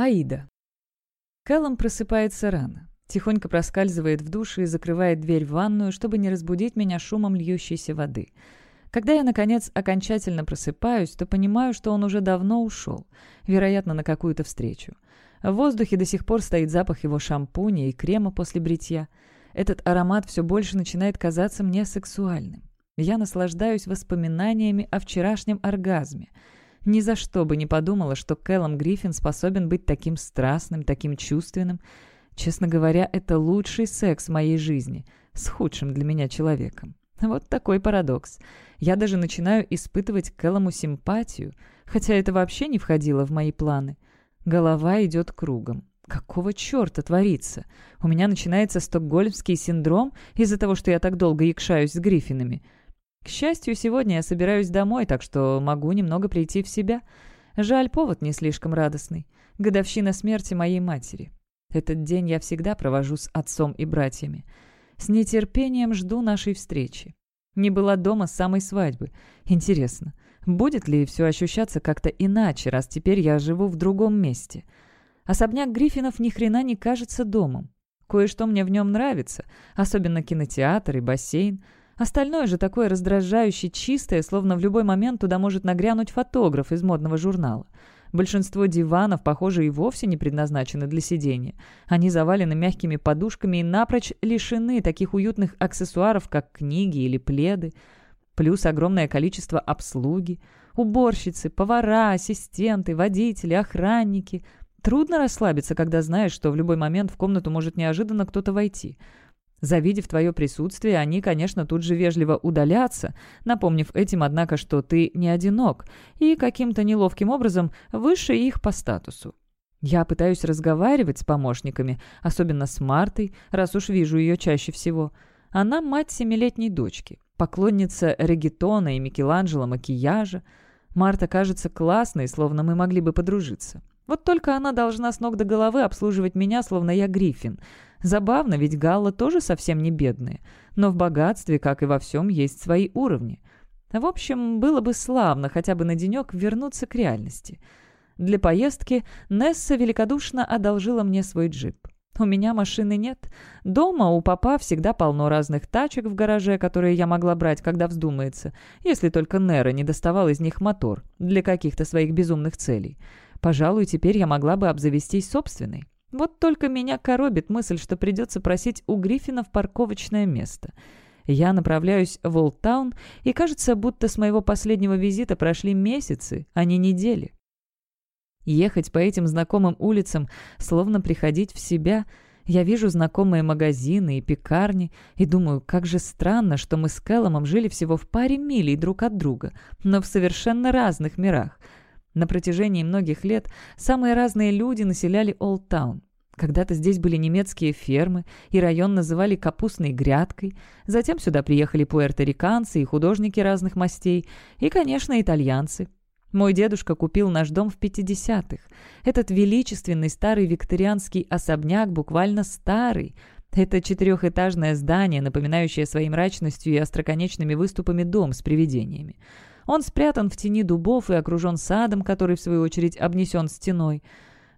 Аида. Кэллом просыпается рано. Тихонько проскальзывает в душ и закрывает дверь в ванную, чтобы не разбудить меня шумом льющейся воды. Когда я, наконец, окончательно просыпаюсь, то понимаю, что он уже давно ушел, вероятно, на какую-то встречу. В воздухе до сих пор стоит запах его шампуня и крема после бритья. Этот аромат все больше начинает казаться мне сексуальным. Я наслаждаюсь воспоминаниями о вчерашнем оргазме. Ни за что бы не подумала, что Кэллом Гриффин способен быть таким страстным, таким чувственным. Честно говоря, это лучший секс в моей жизни с худшим для меня человеком. Вот такой парадокс. Я даже начинаю испытывать Кэллому симпатию, хотя это вообще не входило в мои планы. Голова идет кругом. Какого черта творится? У меня начинается стокгольмский синдром из-за того, что я так долго якшаюсь с Гриффинами. К счастью, сегодня я собираюсь домой, так что могу немного прийти в себя. Жаль, повод не слишком радостный. Годовщина смерти моей матери. Этот день я всегда провожу с отцом и братьями. С нетерпением жду нашей встречи. Не была дома с самой свадьбы. Интересно, будет ли все ощущаться как-то иначе, раз теперь я живу в другом месте? Особняк Гриффинов ни хрена не кажется домом. Кое-что мне в нем нравится, особенно кинотеатр и бассейн – Остальное же такое раздражающе чистое, словно в любой момент туда может нагрянуть фотограф из модного журнала. Большинство диванов, похоже, и вовсе не предназначены для сидения. Они завалены мягкими подушками и напрочь лишены таких уютных аксессуаров, как книги или пледы. Плюс огромное количество обслуги. Уборщицы, повара, ассистенты, водители, охранники. Трудно расслабиться, когда знаешь, что в любой момент в комнату может неожиданно кто-то войти – Завидев твое присутствие, они, конечно, тут же вежливо удалятся, напомнив этим, однако, что ты не одинок и каким-то неловким образом выше их по статусу. Я пытаюсь разговаривать с помощниками, особенно с Мартой, раз уж вижу ее чаще всего. Она мать семилетней дочки, поклонница регетона и Микеланджело макияжа. Марта кажется классной, словно мы могли бы подружиться. Вот только она должна с ног до головы обслуживать меня, словно я Гриффин — Забавно, ведь Галла тоже совсем не бедные, но в богатстве, как и во всем, есть свои уровни. В общем, было бы славно хотя бы на денек вернуться к реальности. Для поездки Несса великодушно одолжила мне свой джип. У меня машины нет. Дома у папа всегда полно разных тачек в гараже, которые я могла брать, когда вздумается, если только Нера не доставал из них мотор для каких-то своих безумных целей. Пожалуй, теперь я могла бы обзавестись собственной. Вот только меня коробит мысль, что придется просить у Гриффинов парковочное место. Я направляюсь в Олдтаун, и кажется, будто с моего последнего визита прошли месяцы, а не недели. Ехать по этим знакомым улицам, словно приходить в себя. Я вижу знакомые магазины и пекарни и думаю, как же странно, что мы с Кэлломом жили всего в паре милей друг от друга, но в совершенно разных мирах — на протяжении многих лет самые разные люди населяли Олдтаун. Когда-то здесь были немецкие фермы, и район называли капустной грядкой. Затем сюда приехали пуэрториканцы и художники разных мастей, и, конечно, итальянцы. Мой дедушка купил наш дом в 50-х. Этот величественный старый викторианский особняк буквально старый. Это четырехэтажное здание, напоминающее своей мрачностью и остроконечными выступами дом с привидениями. Он спрятан в тени дубов и окружен садом, который, в свою очередь, обнесен стеной.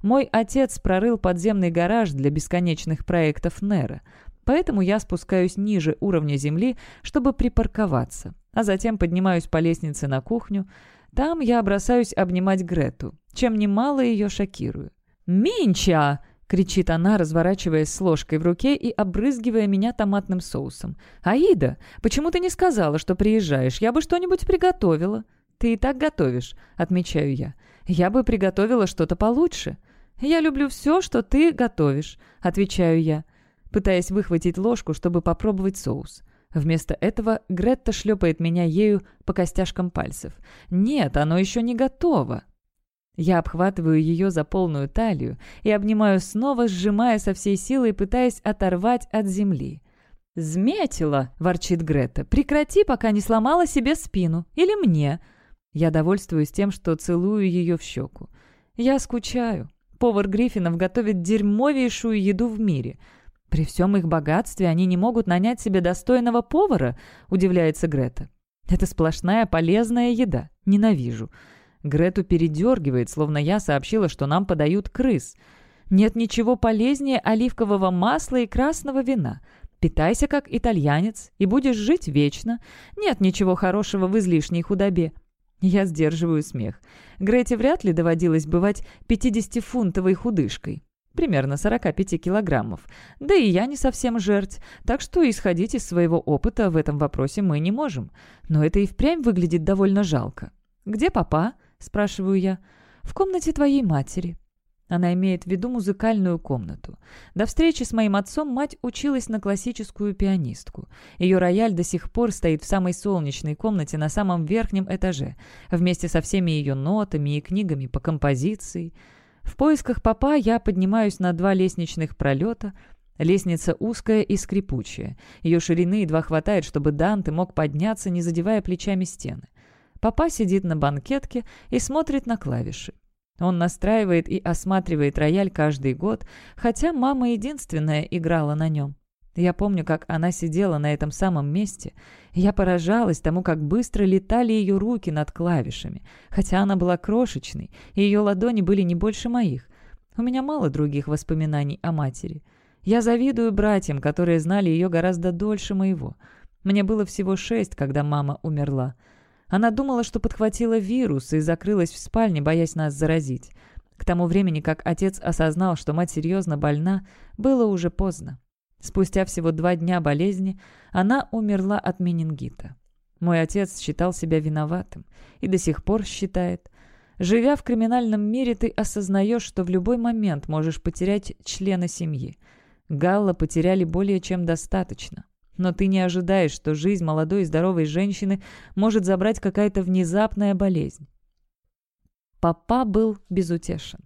Мой отец прорыл подземный гараж для бесконечных проектов Нера, поэтому я спускаюсь ниже уровня земли, чтобы припарковаться, а затем поднимаюсь по лестнице на кухню. Там я бросаюсь обнимать Грету, чем немало ее шокирую. «Минча!» Кричит она, разворачиваясь с ложкой в руке и обрызгивая меня томатным соусом. «Аида, почему ты не сказала, что приезжаешь? Я бы что-нибудь приготовила». «Ты и так готовишь», — отмечаю я. «Я бы приготовила что-то получше». «Я люблю все, что ты готовишь», — отвечаю я, пытаясь выхватить ложку, чтобы попробовать соус. Вместо этого Гретта шлепает меня ею по костяшкам пальцев. «Нет, оно еще не готово». Я обхватываю ее за полную талию и обнимаю снова, сжимая со всей силой, пытаясь оторвать от земли. «Зметила!» – ворчит Грета. «Прекрати, пока не сломала себе спину. Или мне!» Я довольствуюсь тем, что целую ее в щеку. Я скучаю. Повар Гриффинов готовит дерьмовейшую еду в мире. При всем их богатстве они не могут нанять себе достойного повара, удивляется Грета. Это сплошная полезная еда. Ненавижу. Грету передергивает, словно я сообщила, что нам подают крыс. Нет ничего полезнее оливкового масла и красного вина. Питайся как итальянец и будешь жить вечно. Нет ничего хорошего в излишней худобе. Я сдерживаю смех. Грете вряд ли доводилось бывать 50-фунтовой худышкой. Примерно 45 килограммов. Да и я не совсем жерть, так что исходить из своего опыта в этом вопросе мы не можем. Но это и впрямь выглядит довольно жалко. «Где папа?» – спрашиваю я. «В комнате твоей матери». Она имеет в виду музыкальную комнату. До встречи с моим отцом мать училась на классическую пианистку. Ее рояль до сих пор стоит в самой солнечной комнате на самом верхнем этаже, вместе со всеми ее нотами и книгами по композиции. В поисках папа я поднимаюсь на два лестничных пролета. Лестница узкая и скрипучая. Ее ширины едва хватает, чтобы Данте мог подняться, не задевая плечами стены. Папа сидит на банкетке и смотрит на клавиши. Он настраивает и осматривает рояль каждый год, хотя мама единственная играла на нем. Я помню, как она сидела на этом самом месте. Я поражалась тому, как быстро летали ее руки над клавишами, хотя она была крошечной, и ее ладони были не больше моих. У меня мало других воспоминаний о матери. Я завидую братьям, которые знали ее гораздо дольше моего. Мне было всего шесть, когда мама умерла. Она думала, что подхватила вирус и закрылась в спальне, боясь нас заразить. К тому времени, как отец осознал, что мать серьезно больна, было уже поздно. Спустя всего два дня болезни она умерла от менингита. Мой отец считал себя виноватым и до сих пор считает. Живя в криминальном мире, ты осознаешь, что в любой момент можешь потерять члена семьи. Галла потеряли более чем достаточно. Но ты не ожидаешь, что жизнь молодой и здоровой женщины может забрать какая-то внезапная болезнь. Папа был безутешен.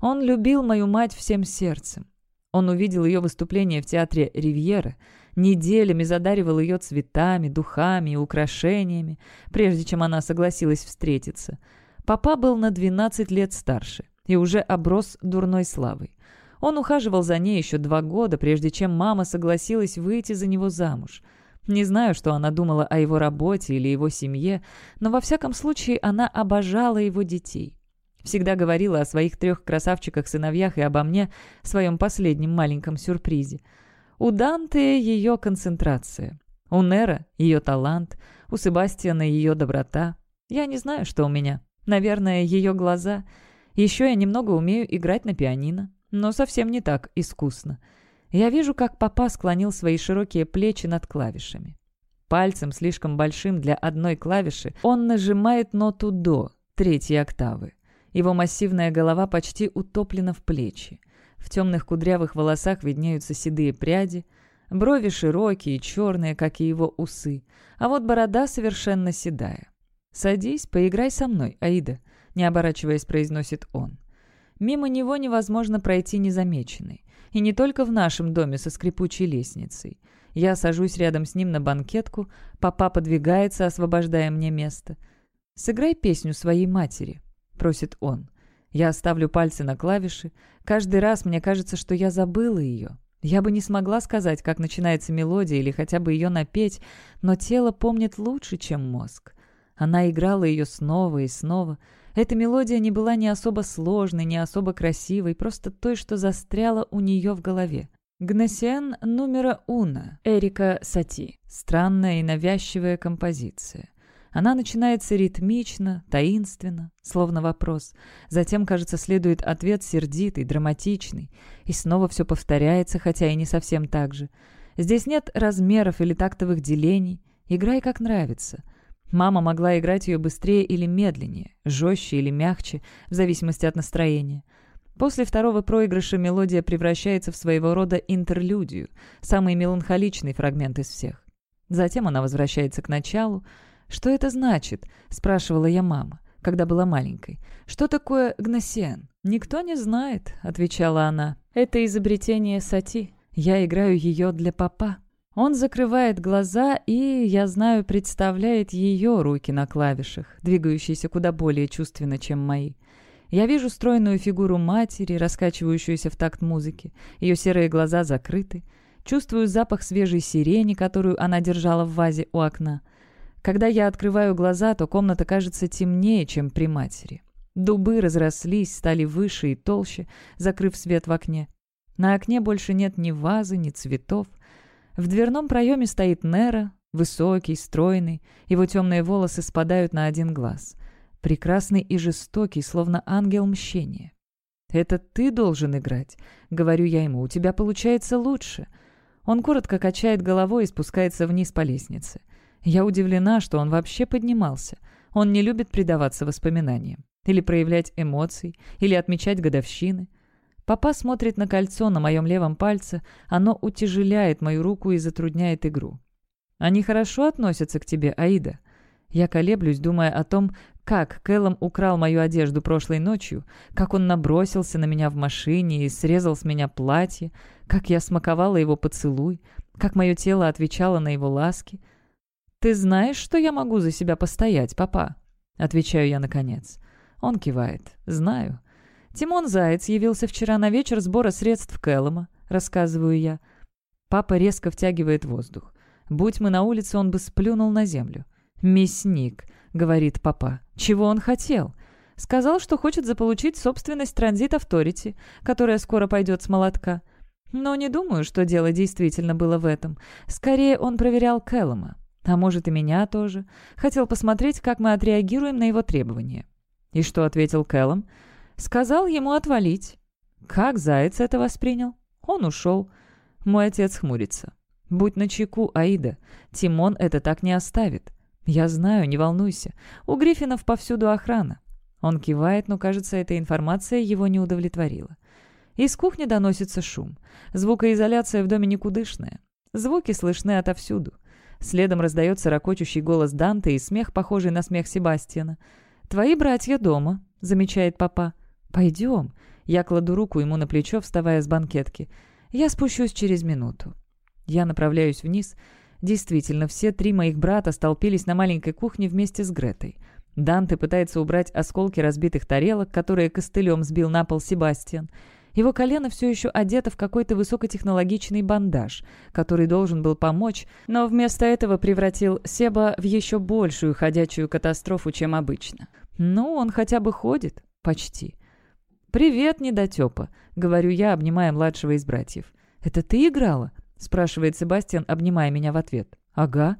Он любил мою мать всем сердцем. Он увидел ее выступление в театре «Ривьера», неделями задаривал ее цветами, духами и украшениями, прежде чем она согласилась встретиться. Папа был на 12 лет старше и уже оброс дурной славой. Он ухаживал за ней еще два года, прежде чем мама согласилась выйти за него замуж. Не знаю, что она думала о его работе или его семье, но во всяком случае она обожала его детей. Всегда говорила о своих трех красавчиках-сыновьях и обо мне, своем последнем маленьком сюрпризе. У Данте ее концентрация, у Нера ее талант, у Себастьяна ее доброта. Я не знаю, что у меня. Наверное, ее глаза. Еще я немного умею играть на пианино но совсем не так искусно. Я вижу, как папа склонил свои широкие плечи над клавишами. Пальцем, слишком большим для одной клавиши, он нажимает ноту «до» третьей октавы. Его массивная голова почти утоплена в плечи. В темных кудрявых волосах виднеются седые пряди, брови широкие черные, как и его усы, а вот борода совершенно седая. «Садись, поиграй со мной, Аида», — не оборачиваясь, произносит он. Мимо него невозможно пройти незамеченной. И не только в нашем доме со скрипучей лестницей. Я сажусь рядом с ним на банкетку, папа подвигается, освобождая мне место. «Сыграй песню своей матери», — просит он. Я ставлю пальцы на клавиши. Каждый раз мне кажется, что я забыла ее. Я бы не смогла сказать, как начинается мелодия или хотя бы ее напеть, но тело помнит лучше, чем мозг. Она играла ее снова и снова — эта мелодия не была ни особо сложной, ни особо красивой, просто той, что застряла у нее в голове. Гнесиан номера уна Эрика Сати. Странная и навязчивая композиция. Она начинается ритмично, таинственно, словно вопрос. Затем, кажется, следует ответ сердитый, драматичный. И снова все повторяется, хотя и не совсем так же. Здесь нет размеров или тактовых делений. Играй как нравится. Мама могла играть ее быстрее или медленнее, жестче или мягче, в зависимости от настроения. После второго проигрыша мелодия превращается в своего рода интерлюдию, самый меланхоличный фрагмент из всех. Затем она возвращается к началу. «Что это значит?» — спрашивала я мама, когда была маленькой. «Что такое гносиан?» «Никто не знает», — отвечала она. «Это изобретение Сати. Я играю ее для папа». Он закрывает глаза и, я знаю, представляет ее руки на клавишах, двигающиеся куда более чувственно, чем мои. Я вижу стройную фигуру матери, раскачивающуюся в такт музыки. Ее серые глаза закрыты. Чувствую запах свежей сирени, которую она держала в вазе у окна. Когда я открываю глаза, то комната кажется темнее, чем при матери. Дубы разрослись, стали выше и толще, закрыв свет в окне. На окне больше нет ни вазы, ни цветов. В дверном проеме стоит Нера, высокий, стройный, его темные волосы спадают на один глаз. Прекрасный и жестокий, словно ангел мщения. «Это ты должен играть», — говорю я ему, — «у тебя получается лучше». Он коротко качает головой и спускается вниз по лестнице. Я удивлена, что он вообще поднимался. Он не любит предаваться воспоминаниям. Или проявлять эмоции, или отмечать годовщины. Папа смотрит на кольцо на моем левом пальце, оно утяжеляет мою руку и затрудняет игру. «Они хорошо относятся к тебе, Аида?» Я колеблюсь, думая о том, как Кэллом украл мою одежду прошлой ночью, как он набросился на меня в машине и срезал с меня платье, как я смаковала его поцелуй, как мое тело отвечало на его ласки. «Ты знаешь, что я могу за себя постоять, папа?» Отвечаю я наконец. Он кивает. «Знаю». «Тимон Заяц явился вчера на вечер сбора средств Кэллома», рассказываю я. Папа резко втягивает воздух. Будь мы на улице, он бы сплюнул на землю. «Мясник», — говорит папа. «Чего он хотел?» Сказал, что хочет заполучить собственность Транзит Авторити, которая скоро пойдет с молотка. Но не думаю, что дело действительно было в этом. Скорее, он проверял Кэллома. А может, и меня тоже. Хотел посмотреть, как мы отреагируем на его требования. И что ответил Кэллом? Сказал ему отвалить. Как Заяц это воспринял? Он ушел. Мой отец хмурится. Будь начеку, Аида. Тимон это так не оставит. Я знаю, не волнуйся. У Гриффинов повсюду охрана. Он кивает, но, кажется, эта информация его не удовлетворила. Из кухни доносится шум. Звукоизоляция в доме никудышная. Звуки слышны отовсюду. Следом раздается ракочущий голос Данте и смех, похожий на смех Себастьяна. «Твои братья дома», — замечает папа. «Пойдем». Я кладу руку ему на плечо, вставая с банкетки. «Я спущусь через минуту». Я направляюсь вниз. Действительно, все три моих брата столпились на маленькой кухне вместе с Гретой. Данте пытается убрать осколки разбитых тарелок, которые костылем сбил на пол Себастьян. Его колено все еще одето в какой-то высокотехнологичный бандаж, который должен был помочь, но вместо этого превратил Себа в еще большую ходячую катастрофу, чем обычно. Ну, он хотя бы ходит. Почти. «Привет, недотепа», — говорю я, обнимая младшего из братьев. «Это ты играла?» — спрашивает Себастьян, обнимая меня в ответ. «Ага».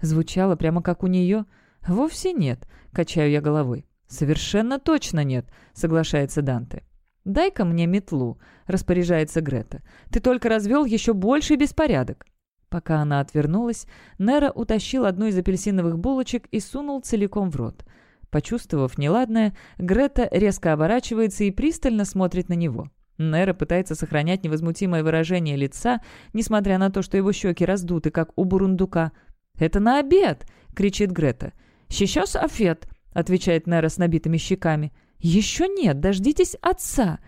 Звучало прямо как у нее. «Вовсе нет», — качаю я головой. «Совершенно точно нет», — соглашается Данте. «Дай-ка мне метлу», — распоряжается Грета. «Ты только развел еще больший беспорядок». Пока она отвернулась, Нера утащил одну из апельсиновых булочек и сунул целиком в рот. Почувствовав неладное, Грета резко оборачивается и пристально смотрит на него. Нера пытается сохранять невозмутимое выражение лица, несмотря на то, что его щеки раздуты, как у бурундука. «Это на обед!» — кричит Грета. «Сейчас офет!» — отвечает Нера с набитыми щеками. «Еще нет, дождитесь отца!»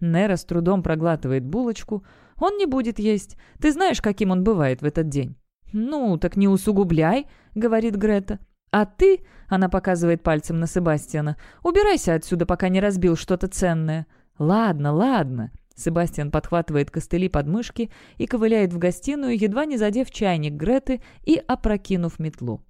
Нера с трудом проглатывает булочку. «Он не будет есть. Ты знаешь, каким он бывает в этот день?» «Ну, так не усугубляй», — говорит Грета. «А ты», — она показывает пальцем на Себастьяна, «убирайся отсюда, пока не разбил что-то ценное». «Ладно, ладно». Себастьян подхватывает костыли под мышки и ковыляет в гостиную, едва не задев чайник Греты и опрокинув метлу.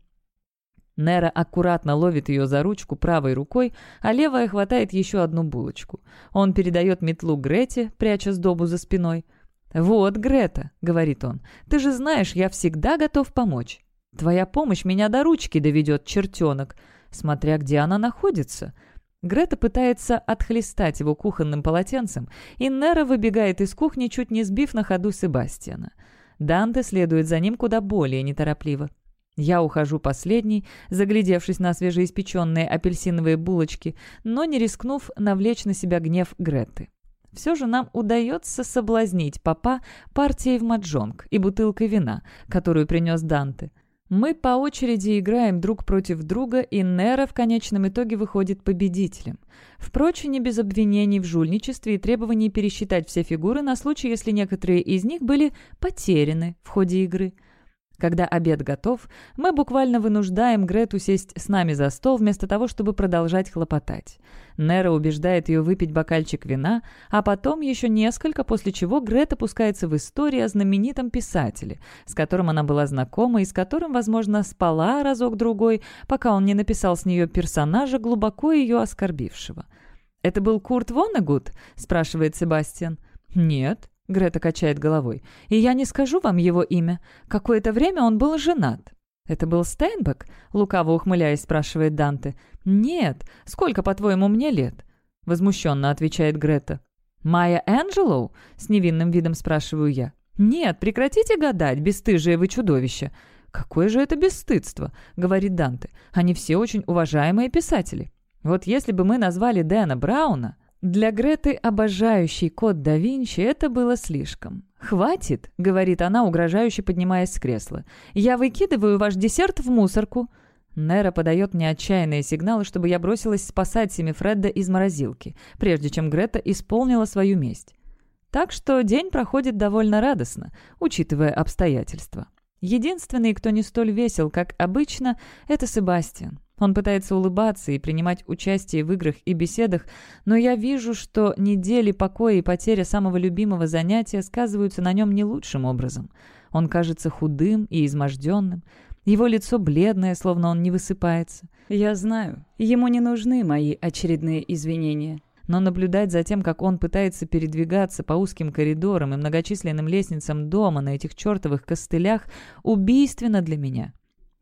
Нера аккуратно ловит ее за ручку правой рукой, а левая хватает еще одну булочку. Он передает метлу Грете, пряча сдобу за спиной. «Вот, Грета», — говорит он, — «ты же знаешь, я всегда готов помочь. Твоя помощь меня до ручки доведет, чертенок, смотря где она находится». Грета пытается отхлестать его кухонным полотенцем, и Нера выбегает из кухни, чуть не сбив на ходу Себастьяна. Данте следует за ним куда более неторопливо. Я ухожу последний, заглядевшись на свежеиспеченные апельсиновые булочки, но не рискнув навлечь на себя гнев Греты. Все же нам удается соблазнить папа партией в маджонг и бутылкой вина, которую принес Данте. Мы по очереди играем друг против друга, и Нера в конечном итоге выходит победителем. Впрочем, не без обвинений в жульничестве и требований пересчитать все фигуры на случай, если некоторые из них были потеряны в ходе игры – Когда обед готов, мы буквально вынуждаем Грету сесть с нами за стол, вместо того, чтобы продолжать хлопотать. Нера убеждает ее выпить бокальчик вина, а потом еще несколько, после чего Грета пускается в историю о знаменитом писателе, с которым она была знакома и с которым, возможно, спала разок-другой, пока он не написал с нее персонажа, глубоко ее оскорбившего. «Это был Курт Воннегуд?» – спрашивает Себастьян. «Нет», Грета качает головой. «И я не скажу вам его имя. Какое-то время он был женат». «Это был Стейнбек?» — лукаво ухмыляясь, спрашивает Данте. «Нет. Сколько, по-твоему, мне лет?» — возмущенно отвечает Грета. «Майя Энджелоу?» — с невинным видом спрашиваю я. «Нет, прекратите гадать, бесстыжие вы чудовище!» «Какое же это бесстыдство?» — говорит Данте. «Они все очень уважаемые писатели. Вот если бы мы назвали Дэна Брауна...» Для Греты, обожающей код да Винчи, это было слишком. «Хватит», — говорит она, угрожающе поднимаясь с кресла. «Я выкидываю ваш десерт в мусорку». Нера подает мне отчаянные сигналы, чтобы я бросилась спасать Семи Фредда из морозилки, прежде чем Грета исполнила свою месть. Так что день проходит довольно радостно, учитывая обстоятельства. Единственный, кто не столь весел, как обычно, это Себастьян. Он пытается улыбаться и принимать участие в играх и беседах, но я вижу, что недели покоя и потеря самого любимого занятия сказываются на нем не лучшим образом. Он кажется худым и изможденным. Его лицо бледное, словно он не высыпается. Я знаю, ему не нужны мои очередные извинения. Но наблюдать за тем, как он пытается передвигаться по узким коридорам и многочисленным лестницам дома на этих чертовых костылях, убийственно для меня.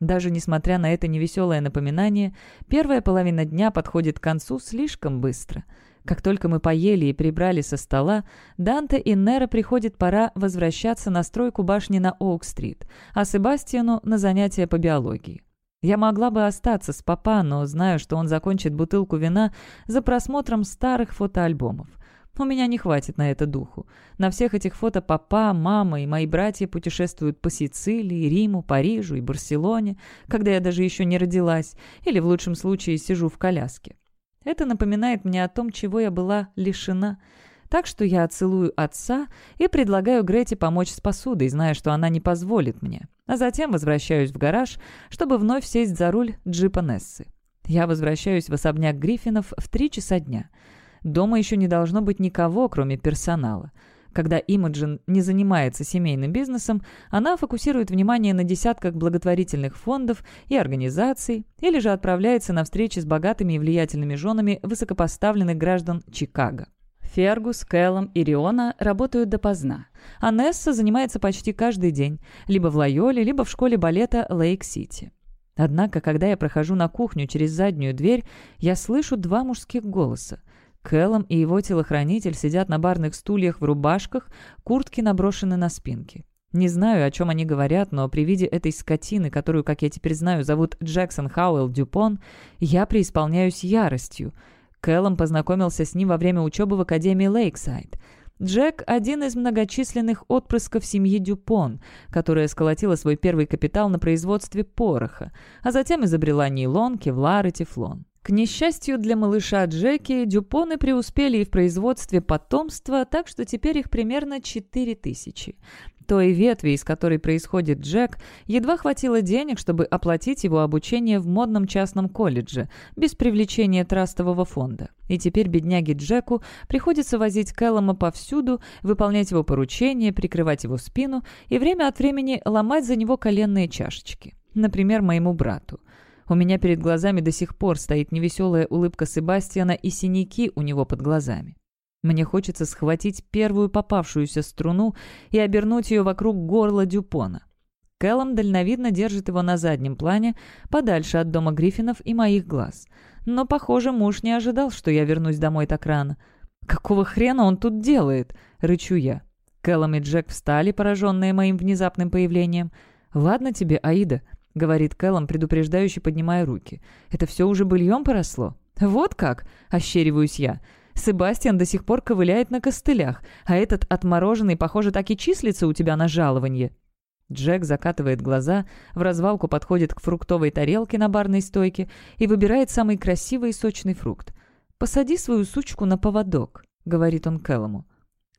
Даже несмотря на это невеселое напоминание, первая половина дня подходит к концу слишком быстро. Как только мы поели и прибрали со стола, Данте и Нера приходит пора возвращаться на стройку башни на Оук-стрит, а Себастьяну на занятия по биологии. Я могла бы остаться с папа, но знаю, что он закончит бутылку вина за просмотром старых фотоальбомов. У меня не хватит на это духу. На всех этих фото папа, мама и мои братья путешествуют по Сицилии, Риму, Парижу и Барселоне, когда я даже еще не родилась, или в лучшем случае сижу в коляске. Это напоминает мне о том, чего я была лишена. Так что я целую отца и предлагаю Грете помочь с посудой, зная, что она не позволит мне. А затем возвращаюсь в гараж, чтобы вновь сесть за руль джипа Нессы. Я возвращаюсь в особняк Гриффинов в три часа дня – Дома еще не должно быть никого, кроме персонала. Когда Имаджин не занимается семейным бизнесом, она фокусирует внимание на десятках благотворительных фондов и организаций или же отправляется на встречи с богатыми и влиятельными женами высокопоставленных граждан Чикаго. Фергус, Кэллом и Риона работают допоздна, а Несса занимается почти каждый день, либо в Лайоле, либо в школе балета Лейк-Сити. Однако, когда я прохожу на кухню через заднюю дверь, я слышу два мужских голоса. Кэллом и его телохранитель сидят на барных стульях в рубашках, куртки наброшены на спинки. Не знаю, о чем они говорят, но при виде этой скотины, которую, как я теперь знаю, зовут Джексон Хауэлл Дюпон, я преисполняюсь яростью. Кэллом познакомился с ним во время учебы в Академии Лейксайд. Джек – один из многочисленных отпрысков семьи Дюпон, которая сколотила свой первый капитал на производстве пороха, а затем изобрела нейлон, кевлар и тефлон. К несчастью для малыша Джеки, дюпоны преуспели и в производстве потомства, так что теперь их примерно 4 тысячи. Той ветви, из которой происходит Джек, едва хватило денег, чтобы оплатить его обучение в модном частном колледже, без привлечения трастового фонда. И теперь бедняге Джеку приходится возить Кэллома повсюду, выполнять его поручения, прикрывать его спину и время от времени ломать за него коленные чашечки. Например, моему брату. У меня перед глазами до сих пор стоит невеселая улыбка Себастьяна и синяки у него под глазами. Мне хочется схватить первую попавшуюся струну и обернуть ее вокруг горла Дюпона. Кэллом дальновидно держит его на заднем плане, подальше от дома Гриффинов и моих глаз. Но, похоже, муж не ожидал, что я вернусь домой так рано. «Какого хрена он тут делает?» — рычу я. Кэллом и Джек встали, пораженные моим внезапным появлением. «Ладно тебе, Аида», — говорит Кэллом, предупреждающе поднимая руки. «Это все уже быльем поросло?» «Вот как!» — ощериваюсь я. «Себастьян до сих пор ковыляет на костылях, а этот отмороженный, похоже, так и числится у тебя на жалованье». Джек закатывает глаза, в развалку подходит к фруктовой тарелке на барной стойке и выбирает самый красивый и сочный фрукт. «Посади свою сучку на поводок», — говорит он Кэллому.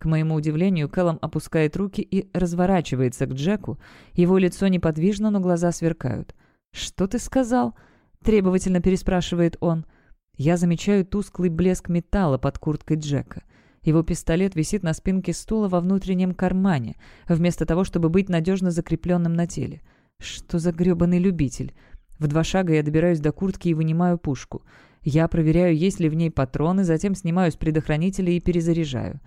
К моему удивлению, Кэллом опускает руки и разворачивается к Джеку. Его лицо неподвижно, но глаза сверкают. «Что ты сказал?» — требовательно переспрашивает он. Я замечаю тусклый блеск металла под курткой Джека. Его пистолет висит на спинке стула во внутреннем кармане, вместо того, чтобы быть надежно закрепленным на теле. Что за гребаный любитель? В два шага я добираюсь до куртки и вынимаю пушку. Я проверяю, есть ли в ней патроны, затем снимаю с предохранителя и перезаряжаю.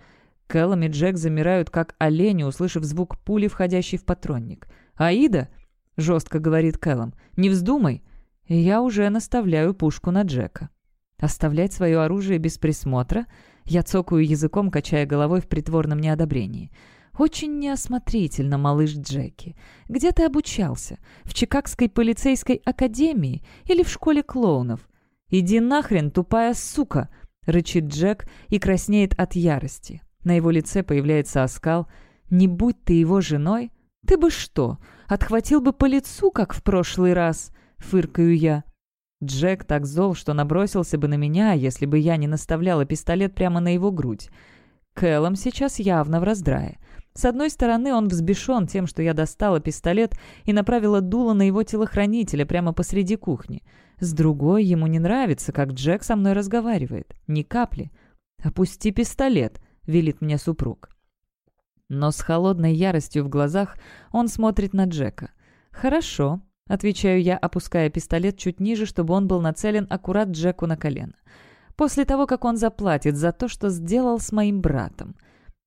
Кэллом и Джек замирают, как олени, услышав звук пули, входящей в патронник. «Аида!» — жестко говорит Кэллом. «Не вздумай!» Я уже наставляю пушку на Джека. Оставлять свое оружие без присмотра? Я цокаю языком, качая головой в притворном неодобрении. «Очень неосмотрительно, малыш Джеки. Где ты обучался? В Чикагской полицейской академии или в школе клоунов?» «Иди нахрен, тупая сука!» — рычит Джек и краснеет от ярости. На его лице появляется оскал. «Не будь ты его женой, ты бы что, отхватил бы по лицу, как в прошлый раз?» — фыркаю я. Джек так зол, что набросился бы на меня, если бы я не наставляла пистолет прямо на его грудь. Кэллом сейчас явно в раздрае. С одной стороны, он взбешен тем, что я достала пистолет и направила дуло на его телохранителя прямо посреди кухни. С другой, ему не нравится, как Джек со мной разговаривает. Ни капли. «Опусти пистолет», — велит мне супруг. Но с холодной яростью в глазах он смотрит на Джека. «Хорошо», — отвечаю я, опуская пистолет чуть ниже, чтобы он был нацелен аккурат Джеку на колено. «После того, как он заплатит за то, что сделал с моим братом».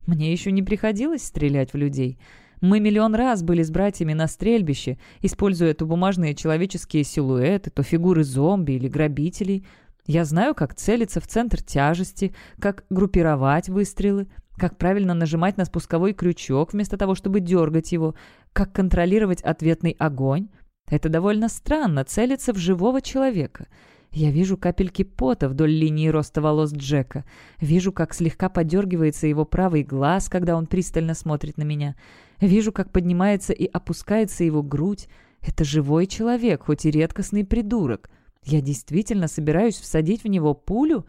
Мне еще не приходилось стрелять в людей. Мы миллион раз были с братьями на стрельбище, используя то бумажные человеческие силуэты, то фигуры зомби или грабителей. Я знаю, как целиться в центр тяжести, как группировать выстрелы, как правильно нажимать на спусковой крючок вместо того, чтобы дергать его, как контролировать ответный огонь. Это довольно странно, целиться в живого человека — я вижу капельки пота вдоль линии роста волос Джека. Вижу, как слегка подергивается его правый глаз, когда он пристально смотрит на меня. Вижу, как поднимается и опускается его грудь. Это живой человек, хоть и редкостный придурок. Я действительно собираюсь всадить в него пулю?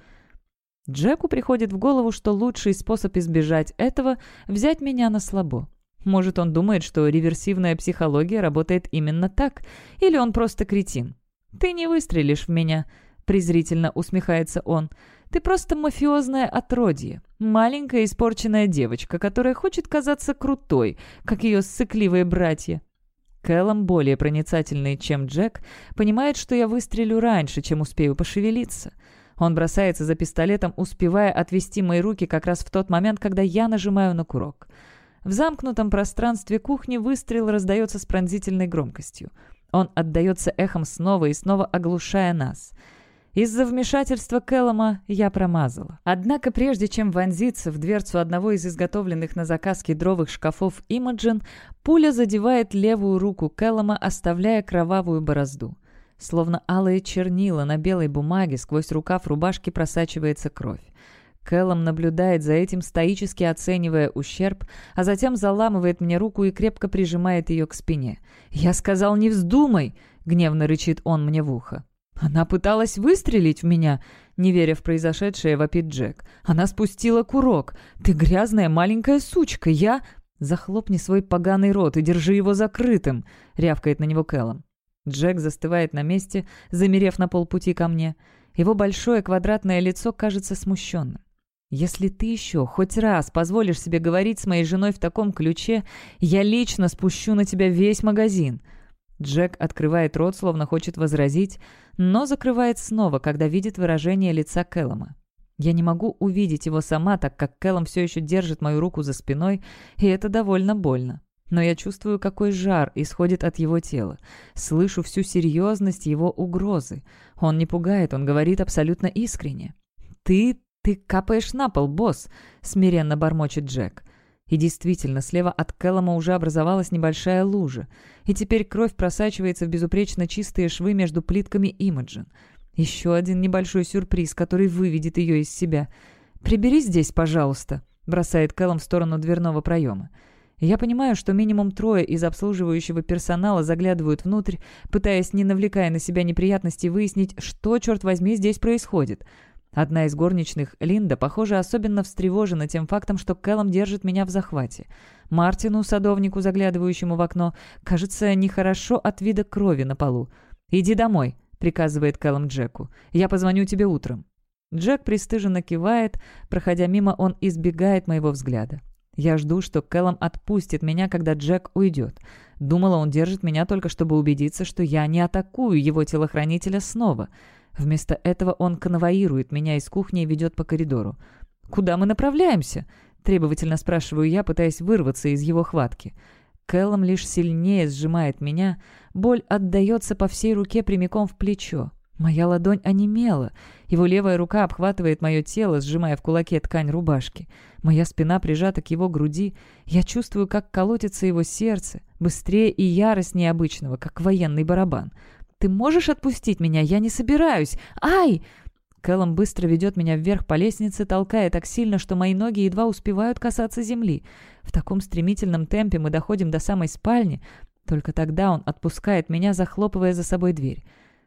Джеку приходит в голову, что лучший способ избежать этого — взять меня на слабо. Может, он думает, что реверсивная психология работает именно так, или он просто кретин. «Ты не выстрелишь в меня», — презрительно усмехается он. «Ты просто мафиозное отродье, маленькая испорченная девочка, которая хочет казаться крутой, как ее ссыкливые братья». Кэллом, более проницательный, чем Джек, понимает, что я выстрелю раньше, чем успею пошевелиться. Он бросается за пистолетом, успевая отвести мои руки как раз в тот момент, когда я нажимаю на курок. В замкнутом пространстве кухни выстрел раздается с пронзительной громкостью. Он отдается эхом снова и снова оглушая нас. Из-за вмешательства Кэллома я промазала. Однако прежде чем вонзиться в дверцу одного из изготовленных на заказ кедровых шкафов Имаджин, пуля задевает левую руку Кэллома, оставляя кровавую борозду. Словно алые чернила на белой бумаге сквозь рукав рубашки просачивается кровь. Кэллом наблюдает за этим, стоически оценивая ущерб, а затем заламывает мне руку и крепко прижимает ее к спине. «Я сказал, не вздумай!» — гневно рычит он мне в ухо. «Она пыталась выстрелить в меня!» — не веря в произошедшее, вопит Джек. «Она спустила курок! Ты грязная маленькая сучка! Я...» «Захлопни свой поганый рот и держи его закрытым!» — рявкает на него Кэллом. Джек застывает на месте, замерев на полпути ко мне. Его большое квадратное лицо кажется смущенным. «Если ты еще хоть раз позволишь себе говорить с моей женой в таком ключе, я лично спущу на тебя весь магазин». Джек открывает рот, словно хочет возразить, но закрывает снова, когда видит выражение лица Кэллома. Я не могу увидеть его сама, так как Кэллом все еще держит мою руку за спиной, и это довольно больно. Но я чувствую, какой жар исходит от его тела. Слышу всю серьезность его угрозы. Он не пугает, он говорит абсолютно искренне. «Ты «Ты капаешь на пол, босс!» — смиренно бормочет Джек. И действительно, слева от Кэллома уже образовалась небольшая лужа, и теперь кровь просачивается в безупречно чистые швы между плитками Имаджин. Еще один небольшой сюрприз, который выведет ее из себя. «Прибери здесь, пожалуйста», — бросает Кэллом в сторону дверного проема. Я понимаю, что минимум трое из обслуживающего персонала заглядывают внутрь, пытаясь, не навлекая на себя неприятности, выяснить, что, черт возьми, здесь происходит — Одна из горничных, Линда, похоже, особенно встревожена тем фактом, что Кэллом держит меня в захвате. Мартину, садовнику, заглядывающему в окно, кажется нехорошо от вида крови на полу. «Иди домой», — приказывает Кэллом Джеку. «Я позвоню тебе утром». Джек пристыженно кивает. Проходя мимо, он избегает моего взгляда. Я жду, что Кэллом отпустит меня, когда Джек уйдет. Думала, он держит меня только, чтобы убедиться, что я не атакую его телохранителя снова. Вместо этого он конвоирует меня из кухни и ведет по коридору. «Куда мы направляемся?» — требовательно спрашиваю я, пытаясь вырваться из его хватки. Кэллом лишь сильнее сжимает меня. Боль отдается по всей руке прямиком в плечо. Моя ладонь онемела. Его левая рука обхватывает мое тело, сжимая в кулаке ткань рубашки. Моя спина прижата к его груди. Я чувствую, как колотится его сердце, быстрее и яростнее обычного, как военный барабан. «Ты можешь отпустить меня? Я не собираюсь! Ай!» Кэллом быстро ведет меня вверх по лестнице, толкая так сильно, что мои ноги едва успевают касаться земли. В таком стремительном темпе мы доходим до самой спальни. Только тогда он отпускает меня, захлопывая за собой дверь.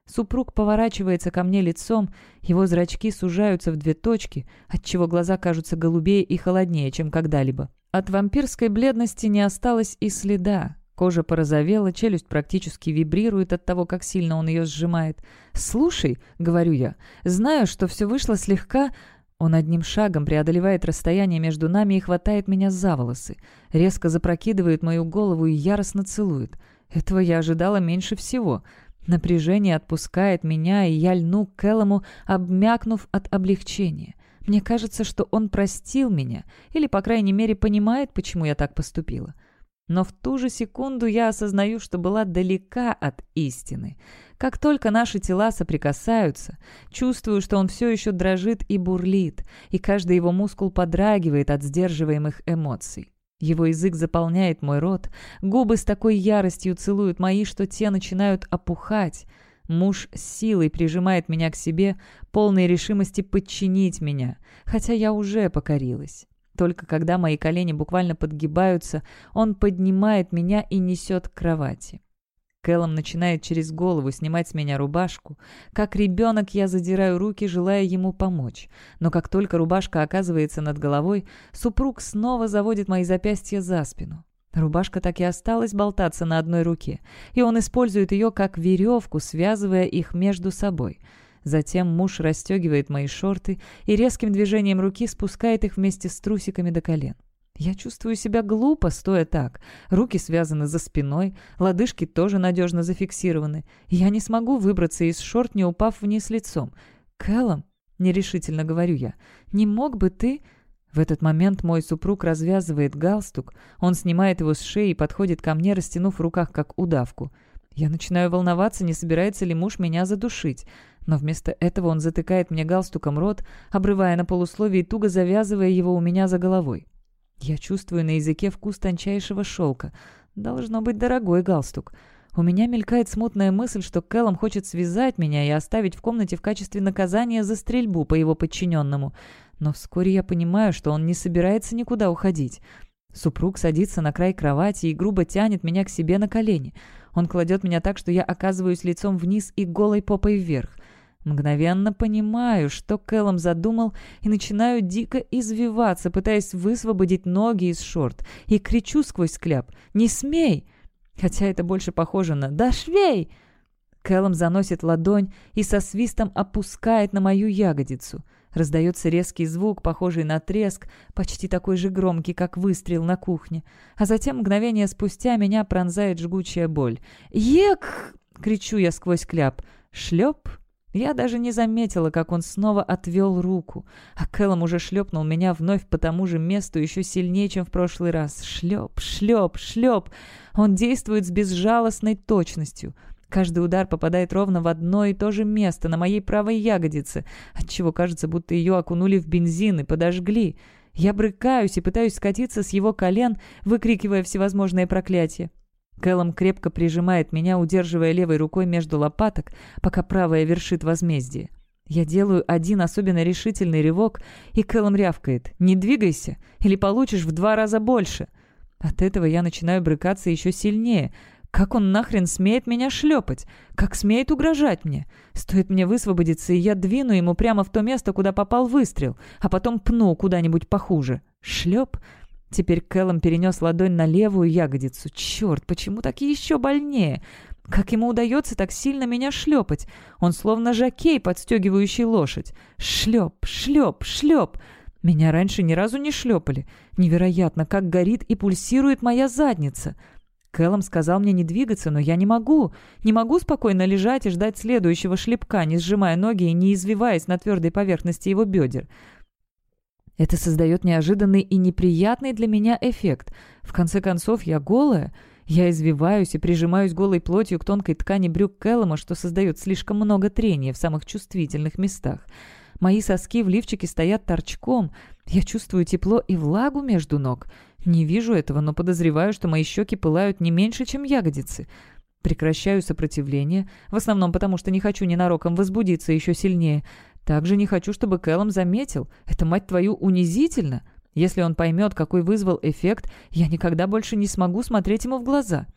Супруг поворачивается ко мне лицом, его зрачки сужаются в две точки, отчего глаза кажутся голубее и холоднее, чем когда-либо. От вампирской бледности не осталось и следа. Кожа порозовела, челюсть практически вибрирует от того, как сильно он ее сжимает. «Слушай», — говорю я, — «знаю, что все вышло слегка...» Он одним шагом преодолевает расстояние между нами и хватает меня за волосы. Резко запрокидывает мою голову и яростно целует. Этого я ожидала меньше всего. Напряжение отпускает меня, и я льну к Кэллому, обмякнув от облегчения. Мне кажется, что он простил меня, или, по крайней мере, понимает, почему я так поступила. Но в ту же секунду я осознаю, что была далека от истины. Как только наши тела соприкасаются, чувствую, что он все еще дрожит и бурлит, и каждый его мускул подрагивает от сдерживаемых эмоций. Его язык заполняет мой рот, губы с такой яростью целуют мои, что те начинают опухать. Муж с силой прижимает меня к себе, полной решимости подчинить меня, хотя я уже покорилась. Только когда мои колени буквально подгибаются, он поднимает меня и несет к кровати. Кэллом начинает через голову снимать с меня рубашку. Как ребенок я задираю руки, желая ему помочь. Но как только рубашка оказывается над головой, супруг снова заводит мои запястья за спину. Рубашка так и осталась болтаться на одной руке, и он использует ее как веревку, связывая их между собой. Затем муж расстегивает мои шорты и резким движением руки спускает их вместе с трусиками до колен. Я чувствую себя глупо, стоя так. Руки связаны за спиной, лодыжки тоже надежно зафиксированы. Я не смогу выбраться из шорт, не упав вниз лицом. «Кэллом», — нерешительно говорю я, — «не мог бы ты...» В этот момент мой супруг развязывает галстук, он снимает его с шеи и подходит ко мне, растянув в руках, как удавку. Я начинаю волноваться, не собирается ли муж меня задушить. Но вместо этого он затыкает мне галстуком рот, обрывая на полусловие и туго завязывая его у меня за головой. Я чувствую на языке вкус тончайшего шелка. Должно быть дорогой галстук. У меня мелькает смутная мысль, что Кэллом хочет связать меня и оставить в комнате в качестве наказания за стрельбу по его подчиненному. Но вскоре я понимаю, что он не собирается никуда уходить. Супруг садится на край кровати и грубо тянет меня к себе на колени. Он кладет меня так, что я оказываюсь лицом вниз и голой попой вверх. Мгновенно понимаю, что Кэллом задумал, и начинаю дико извиваться, пытаясь высвободить ноги из шорт, и кричу сквозь кляп «Не смей!» Хотя это больше похоже на «Да швей!» Кэллом заносит ладонь и со свистом опускает на мою ягодицу. Раздается резкий звук, похожий на треск, почти такой же громкий, как выстрел на кухне. А затем, мгновение спустя, меня пронзает жгучая боль. «Ек!» — кричу я сквозь кляп. «Шлеп!» Я даже не заметила, как он снова отвел руку, а Кэллом уже шлепнул меня вновь по тому же месту еще сильнее, чем в прошлый раз. Шлеп, шлеп, шлеп. Он действует с безжалостной точностью. Каждый удар попадает ровно в одно и то же место, на моей правой ягодице, отчего кажется, будто ее окунули в бензин и подожгли. Я брыкаюсь и пытаюсь скатиться с его колен, выкрикивая всевозможные проклятия. Кэллом крепко прижимает меня, удерживая левой рукой между лопаток, пока правая вершит возмездие. Я делаю один особенно решительный рывок, и Кэллом рявкает «Не двигайся, или получишь в два раза больше». От этого я начинаю брыкаться еще сильнее. Как он нахрен смеет меня шлепать? Как смеет угрожать мне? Стоит мне высвободиться, и я двину ему прямо в то место, куда попал выстрел, а потом пну куда-нибудь похуже. Шлеп? Теперь Кэллом перенес ладонь на левую ягодицу. Черт, почему так еще больнее? Как ему удается так сильно меня шлепать? Он словно жакей, подстегивающий лошадь. Шлеп, шлеп, шлеп. Меня раньше ни разу не шлепали. Невероятно, как горит и пульсирует моя задница. Кэллом сказал мне не двигаться, но я не могу. Не могу спокойно лежать и ждать следующего шлепка, не сжимая ноги и не извиваясь на твердой поверхности его бедер. Это создает неожиданный и неприятный для меня эффект. В конце концов, я голая — я извиваюсь и прижимаюсь голой плотью к тонкой ткани брюк Кэллома, что создает слишком много трения в самых чувствительных местах. Мои соски в лифчике стоят торчком. Я чувствую тепло и влагу между ног. Не вижу этого, но подозреваю, что мои щеки пылают не меньше, чем ягодицы. Прекращаю сопротивление, в основном потому, что не хочу ненароком возбудиться еще сильнее. Также не хочу, чтобы Кэллом заметил. Это, мать твою, унизительно. Если он поймет, какой вызвал эффект, я никогда больше не смогу смотреть ему в глаза.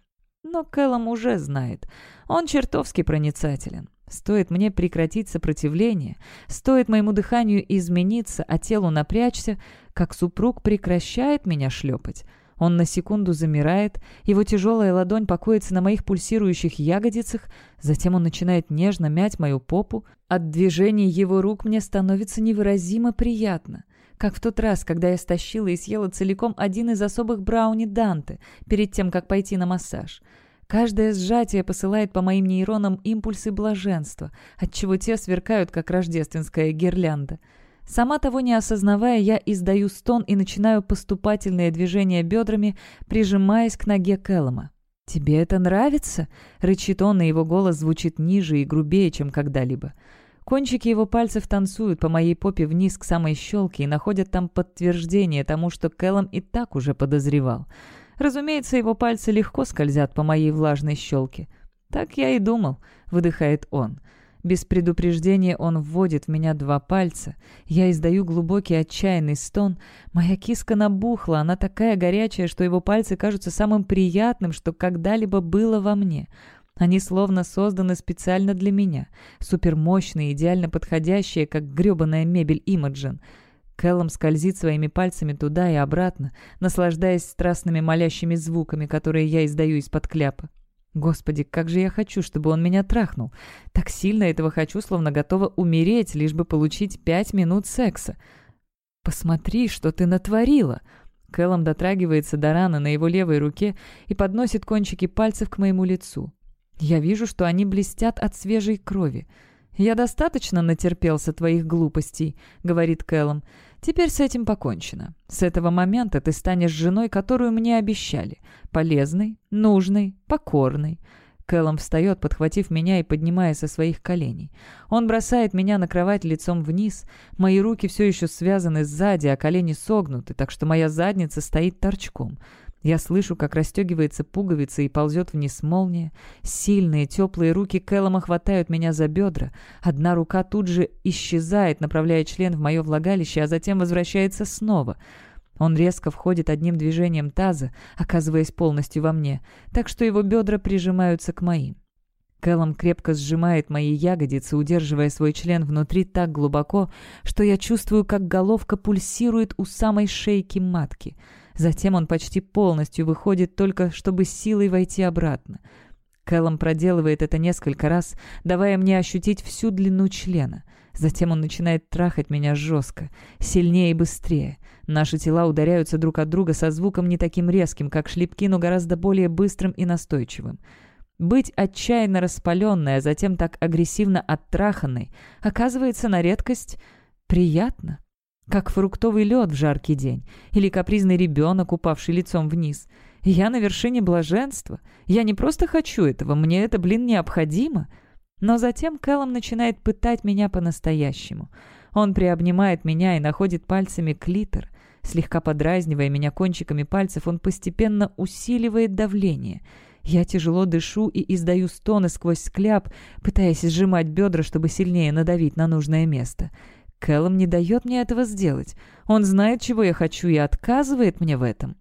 Но Кэллом уже знает. Он чертовски проницателен. Стоит мне прекратить сопротивление, стоит моему дыханию измениться, а телу напрячься, как супруг прекращает меня шлепать. Он на секунду замирает, его тяжелая ладонь покоится на моих пульсирующих ягодицах, затем он начинает нежно мять мою попу. От движений его рук мне становится невыразимо приятно — как в тот раз, когда я стащила и съела целиком один из особых брауни Данте перед тем, как пойти на массаж. Каждое сжатие посылает по моим нейронам импульсы блаженства, отчего те сверкают, как рождественская гирлянда. Сама того не осознавая, я издаю стон и начинаю поступательные движения бедрами, прижимаясь к ноге Кэллома. «Тебе это нравится?» — рычит он, и его голос звучит ниже и грубее, чем когда-либо. Кончики его пальцев танцуют по моей попе вниз к самой щелке и находят там подтверждение тому, что Кэллом и так уже подозревал. Разумеется, его пальцы легко скользят по моей влажной щелке. «Так я и думал», — выдыхает он. Без предупреждения он вводит в меня два пальца. Я издаю глубокий отчаянный стон. Моя киска набухла, она такая горячая, что его пальцы кажутся самым приятным, что когда-либо было во мне. Они словно созданы специально для меня. Супермощные, идеально подходящие, как грёбаная мебель Имаджин. Кэллом скользит своими пальцами туда и обратно, наслаждаясь страстными молящими звуками, которые я издаю из-под кляпа. Господи, как же я хочу, чтобы он меня трахнул. Так сильно этого хочу, словно готова умереть, лишь бы получить пять минут секса. «Посмотри, что ты натворила!» Кэллом дотрагивается до раны на его левой руке и подносит кончики пальцев к моему лицу. Я вижу, что они блестят от свежей крови. «Я достаточно натерпелся твоих глупостей», — говорит Кэллом. «Теперь с этим покончено. С этого момента ты станешь женой, которую мне обещали. Полезной, нужной, покорной». Кэллом встает, подхватив меня и поднимая со своих коленей. Он бросает меня на кровать лицом вниз. Мои руки все еще связаны сзади, а колени согнуты, так что моя задница стоит торчком. Я слышу, как расстегивается пуговица и ползет вниз молния. Сильные, теплые руки Кэллома хватают меня за бедра. Одна рука тут же исчезает, направляя член в мое влагалище, а затем возвращается снова. Он резко входит одним движением таза, оказываясь полностью во мне, так что его бедра прижимаются к моим. Кэллом крепко сжимает мои ягодицы, удерживая свой член внутри так глубоко, что я чувствую, как головка пульсирует у самой шейки матки — Затем он почти полностью выходит, только чтобы силой войти обратно. Кэллом проделывает это несколько раз, давая мне ощутить всю длину члена. Затем он начинает трахать меня жестко, сильнее и быстрее. Наши тела ударяются друг от друга со звуком не таким резким, как шлепки, но гораздо более быстрым и настойчивым. Быть отчаянно распаленной, а затем так агрессивно оттраханной, оказывается на редкость приятно как фруктовый лед в жаркий день, или капризный ребенок, упавший лицом вниз. Я на вершине блаженства. Я не просто хочу этого, мне это, блин, необходимо. Но затем Кэллом начинает пытать меня по-настоящему. Он приобнимает меня и находит пальцами клитор. Слегка подразнивая меня кончиками пальцев, он постепенно усиливает давление. Я тяжело дышу и издаю стоны сквозь скляп, пытаясь сжимать бедра, чтобы сильнее надавить на нужное место — Кэллом не дает мне этого сделать. Он знает, чего я хочу, и отказывает мне в этом.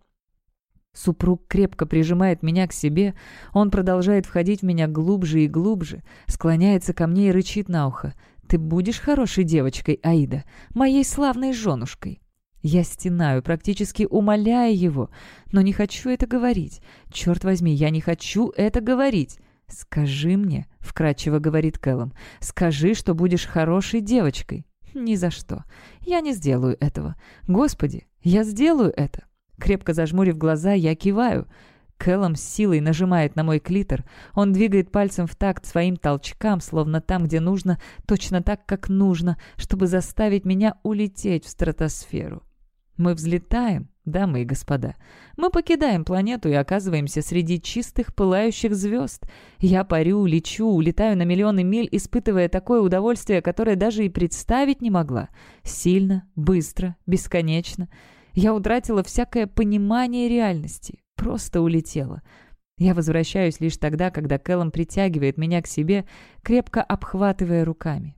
Супруг крепко прижимает меня к себе, он продолжает входить в меня глубже и глубже, склоняется ко мне и рычит на ухо. «Ты будешь хорошей девочкой, Аида, моей славной женушкой». Я стенаю, практически умоляя его, но не хочу это говорить. Черт возьми, я не хочу это говорить. «Скажи мне», — вкратчиво говорит Кэллом, — «скажи, что будешь хорошей девочкой». «Ни за что. Я не сделаю этого. Господи, я сделаю это». Крепко зажмурив глаза, я киваю. Кэллом с силой нажимает на мой клитор. Он двигает пальцем в такт своим толчкам, словно там, где нужно, точно так, как нужно, чтобы заставить меня улететь в стратосферу. Мы взлетаем, дамы и господа. Мы покидаем планету и оказываемся среди чистых пылающих звезд. Я парю, лечу, улетаю на миллионы миль, испытывая такое удовольствие, которое даже и представить не могла. Сильно, быстро, бесконечно. Я утратила всякое понимание реальности. Просто улетела. Я возвращаюсь лишь тогда, когда Кэллом притягивает меня к себе, крепко обхватывая руками.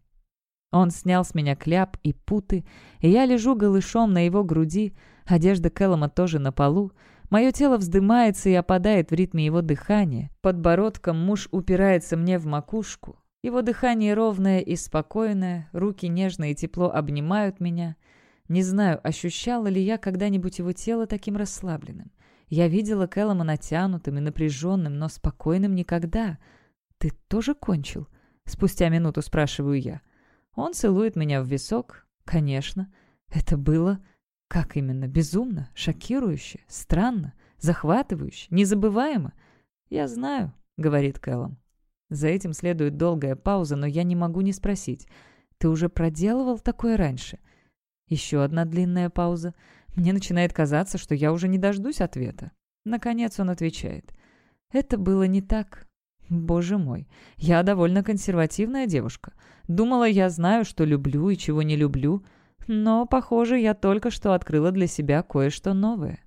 Он снял с меня кляп и путы, и я лежу голышом на его груди, одежда Кэллома тоже на полу. Мое тело вздымается и опадает в ритме его дыхания. Подбородком муж упирается мне в макушку. Его дыхание ровное и спокойное, руки нежно и тепло обнимают меня — не знаю, ощущала ли я когда-нибудь его тело таким расслабленным. Я видела Кэллома натянутым и напряженным, но спокойным никогда. «Ты тоже кончил?» Спустя минуту спрашиваю я. Он целует меня в висок. Конечно. Это было... Как именно? Безумно? Шокирующе? Странно? Захватывающе? Незабываемо? «Я знаю», — говорит Кэллом. За этим следует долгая пауза, но я не могу не спросить. «Ты уже проделывал такое раньше?» Еще одна длинная пауза. Мне начинает казаться, что я уже не дождусь ответа. Наконец он отвечает. «Это было не так. Боже мой, я довольно консервативная девушка. Думала, я знаю, что люблю и чего не люблю. Но, похоже, я только что открыла для себя кое-что новое».